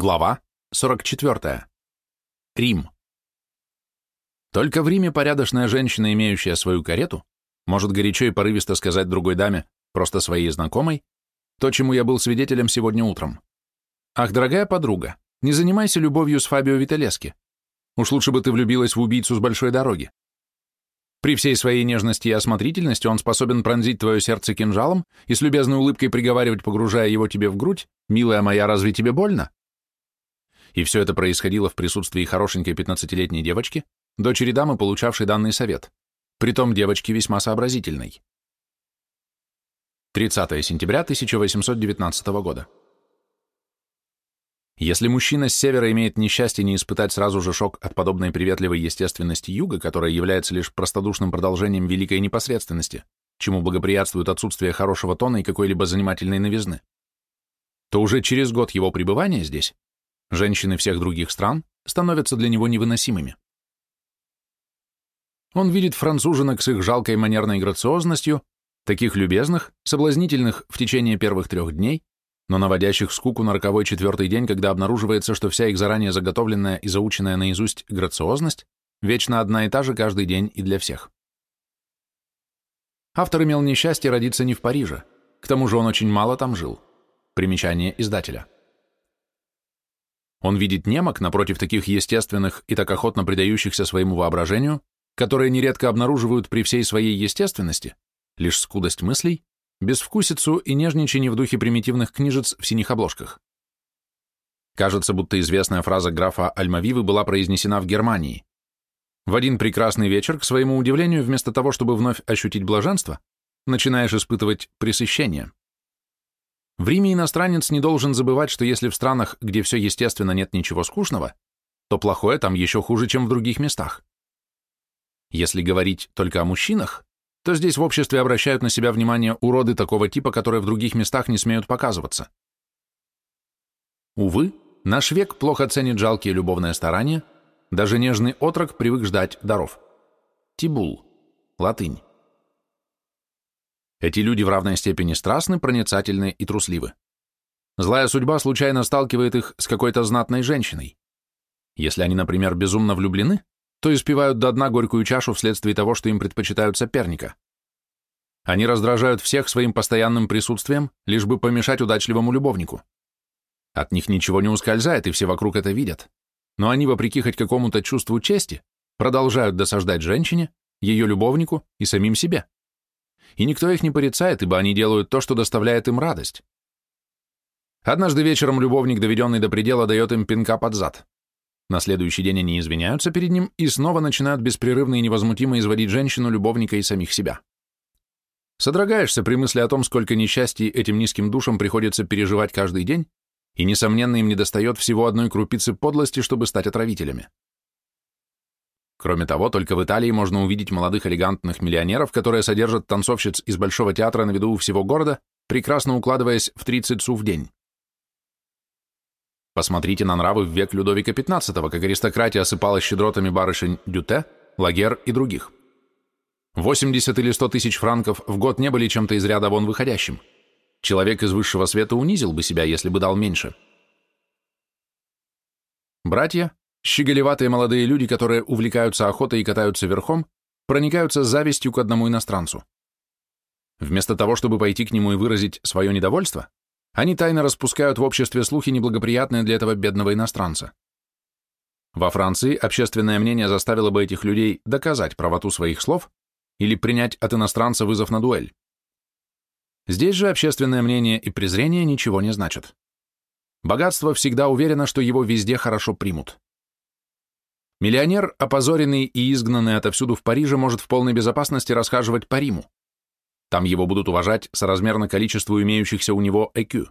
Глава 44. Рим. Только в Риме порядочная женщина, имеющая свою карету, может горячо и порывисто сказать другой даме, просто своей знакомой, то, чему я был свидетелем сегодня утром. «Ах, дорогая подруга, не занимайся любовью с Фабио Виталески. Уж лучше бы ты влюбилась в убийцу с большой дороги. При всей своей нежности и осмотрительности он способен пронзить твое сердце кинжалом и с любезной улыбкой приговаривать, погружая его тебе в грудь, «Милая моя, разве тебе больно?» И все это происходило в присутствии хорошенькой 15-летней девочки, дочери дамы, получавшей данный совет, притом девочки весьма сообразительной. 30 сентября 1819 года. Если мужчина с севера имеет несчастье не испытать сразу же шок от подобной приветливой естественности юга, которая является лишь простодушным продолжением великой непосредственности, чему благоприятствует отсутствие хорошего тона и какой-либо занимательной новизны, то уже через год его пребывания здесь женщины всех других стран становятся для него невыносимыми. Он видит француженок с их жалкой манерной грациозностью, таких любезных, соблазнительных в течение первых трех дней, но наводящих скуку на роковой четвертый день, когда обнаруживается, что вся их заранее заготовленная и заученная наизусть грациозность вечно одна и та же каждый день и для всех. Автор имел несчастье родиться не в Париже, к тому же он очень мало там жил. Примечание издателя. Он видит немок напротив таких естественных и так охотно предающихся своему воображению, которые нередко обнаруживают при всей своей естественности лишь скудость мыслей, безвкусицу и нежничание в духе примитивных книжец в синих обложках. Кажется, будто известная фраза графа Альмавивы была произнесена в Германии. В один прекрасный вечер, к своему удивлению, вместо того, чтобы вновь ощутить блаженство, начинаешь испытывать пресыщение. В Риме иностранец не должен забывать, что если в странах, где все естественно, нет ничего скучного, то плохое там еще хуже, чем в других местах. Если говорить только о мужчинах, то здесь в обществе обращают на себя внимание уроды такого типа, которые в других местах не смеют показываться. Увы, наш век плохо ценит жалкие любовные старания, даже нежный отрок привык ждать даров. Тибул, латынь. Эти люди в равной степени страстны, проницательны и трусливы. Злая судьба случайно сталкивает их с какой-то знатной женщиной. Если они, например, безумно влюблены, то испивают до дна горькую чашу вследствие того, что им предпочитают соперника. Они раздражают всех своим постоянным присутствием, лишь бы помешать удачливому любовнику. От них ничего не ускользает, и все вокруг это видят. Но они, вопреки хоть какому-то чувству чести, продолжают досаждать женщине, ее любовнику и самим себе и никто их не порицает, ибо они делают то, что доставляет им радость. Однажды вечером любовник, доведенный до предела, дает им пинка под зад. На следующий день они извиняются перед ним и снова начинают беспрерывно и невозмутимо изводить женщину, любовника и самих себя. Содрогаешься при мысли о том, сколько несчастий этим низким душам приходится переживать каждый день, и, несомненно, им недостает всего одной крупицы подлости, чтобы стать отравителями. Кроме того, только в Италии можно увидеть молодых элегантных миллионеров, которые содержат танцовщиц из Большого театра на виду у всего города, прекрасно укладываясь в 30 су в день. Посмотрите на нравы в век Людовика XV, как аристократия осыпала щедротами барышень Дюте, Лагер и других. 80 или 100 тысяч франков в год не были чем-то из ряда вон выходящим. Человек из высшего света унизил бы себя, если бы дал меньше. Братья, Щеголеватые молодые люди, которые увлекаются охотой и катаются верхом, проникаются завистью к одному иностранцу. Вместо того, чтобы пойти к нему и выразить свое недовольство, они тайно распускают в обществе слухи, неблагоприятные для этого бедного иностранца. Во Франции общественное мнение заставило бы этих людей доказать правоту своих слов или принять от иностранца вызов на дуэль. Здесь же общественное мнение и презрение ничего не значат. Богатство всегда уверено, что его везде хорошо примут. Миллионер, опозоренный и изгнанный отовсюду в Париже, может в полной безопасности расхаживать по Риму. Там его будут уважать соразмерно количеству имеющихся у него ЭКЮ.